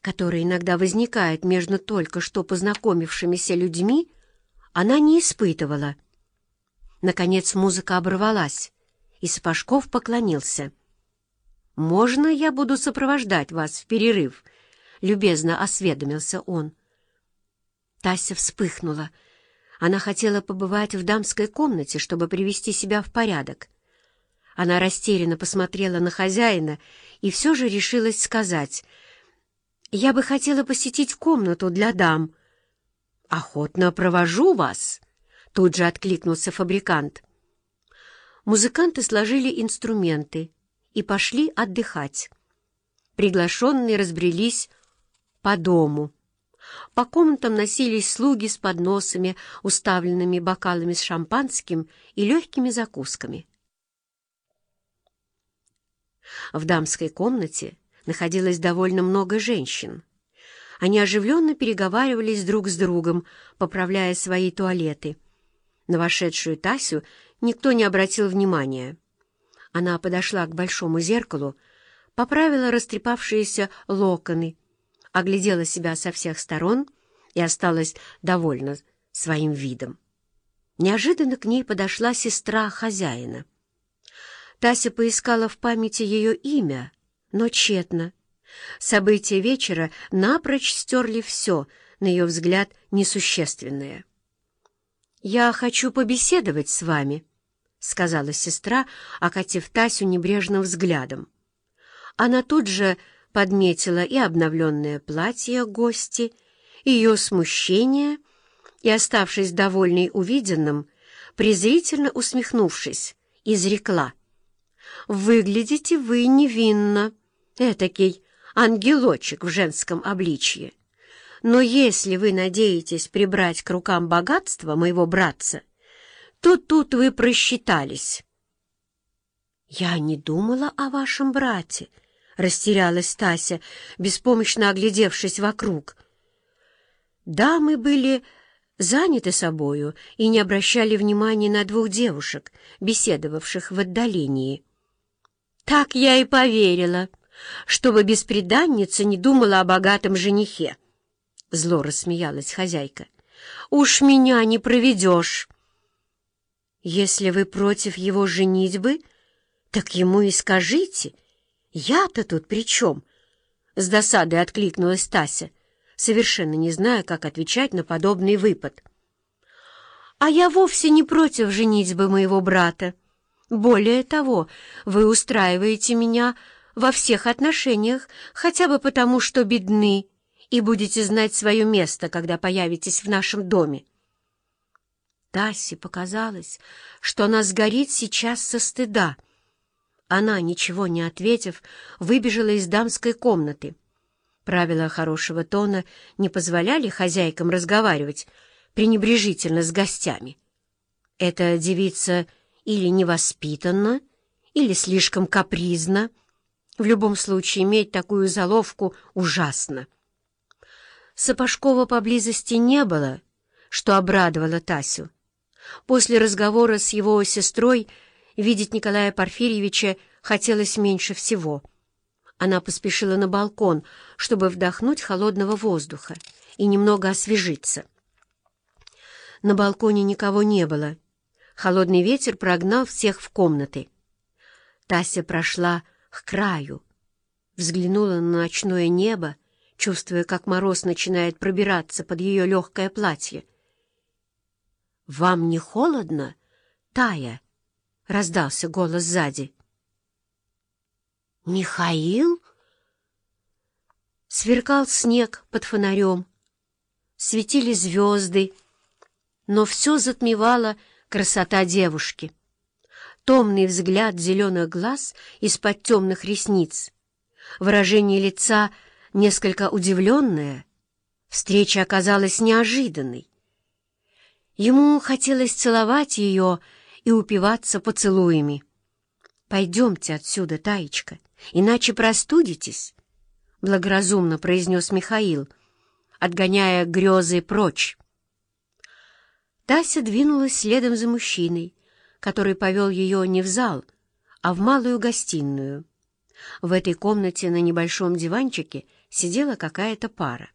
который иногда возникает между только что познакомившимися людьми, она не испытывала. Наконец музыка оборвалась, и Сапожков поклонился. «Можно я буду сопровождать вас в перерыв?» — любезно осведомился он. Тася вспыхнула. Она хотела побывать в дамской комнате, чтобы привести себя в порядок. Она растерянно посмотрела на хозяина и все же решилась сказать, «Я бы хотела посетить комнату для дам». «Охотно провожу вас», — тут же откликнулся фабрикант. Музыканты сложили инструменты и пошли отдыхать. Приглашенные разбрелись по дому. По комнатам носились слуги с подносами, уставленными бокалами с шампанским и легкими закусками. В дамской комнате находилось довольно много женщин. Они оживленно переговаривались друг с другом, поправляя свои туалеты. На вошедшую Тасю никто не обратил внимания. Она подошла к большому зеркалу, поправила растрепавшиеся локоны, оглядела себя со всех сторон и осталась довольна своим видом. Неожиданно к ней подошла сестра хозяина. Тася поискала в памяти ее имя, но тщетно. События вечера напрочь стерли все, на ее взгляд, несущественное. «Я хочу побеседовать с вами», — сказала сестра, окатив Тасю небрежным взглядом. Она тут же подметила и обновленное платье гости, и ее смущение, и, оставшись довольной увиденным, презрительно усмехнувшись, изрекла — выглядите вы невинно, этакий ангелочек в женском обличье. Но если вы надеетесь прибрать к рукам богатство моего братца, то тут вы просчитались. «Я не думала о вашем брате», — растерялась Тася, беспомощно оглядевшись вокруг. Дамы были заняты собою и не обращали внимания на двух девушек, беседовавших в отдалении. Так я и поверила, чтобы беспреданница не думала о богатом женихе. Зло рассмеялась хозяйка. Уж меня не проведешь. Если вы против его женитьбы, так ему и скажите. Я-то тут при чем? С досадой откликнулась Тася, совершенно не зная, как отвечать на подобный выпад. А я вовсе не против женитьбы моего брата. Более того, вы устраиваете меня во всех отношениях, хотя бы потому, что бедны, и будете знать свое место, когда появитесь в нашем доме. Тасе показалось, что она сгорит сейчас со стыда. Она, ничего не ответив, выбежала из дамской комнаты. Правила хорошего тона не позволяли хозяйкам разговаривать пренебрежительно с гостями. Эта девица или невоспитанно, или слишком капризно. В любом случае, иметь такую заловку ужасно. Сапожкова поблизости не было, что обрадовало Тасю. После разговора с его сестрой видеть Николая Порфирьевича хотелось меньше всего. Она поспешила на балкон, чтобы вдохнуть холодного воздуха и немного освежиться. На балконе никого не было — Холодный ветер прогнал всех в комнаты. Тася прошла к краю, взглянула на ночное небо, чувствуя, как мороз начинает пробираться под ее легкое платье. «Вам не холодно, Тая?» — раздался голос сзади. «Михаил?» Сверкал снег под фонарем, светили звезды, но все затмевало красота девушки. Томный взгляд зеленых глаз из-под темных ресниц, выражение лица несколько удивленное. Встреча оказалась неожиданной. Ему хотелось целовать ее и упиваться поцелуями. «Пойдемте отсюда, Таечка, иначе простудитесь», — благоразумно произнес Михаил, отгоняя грезы прочь. Тася двинулась следом за мужчиной, который повел ее не в зал, а в малую гостиную. В этой комнате на небольшом диванчике сидела какая-то пара.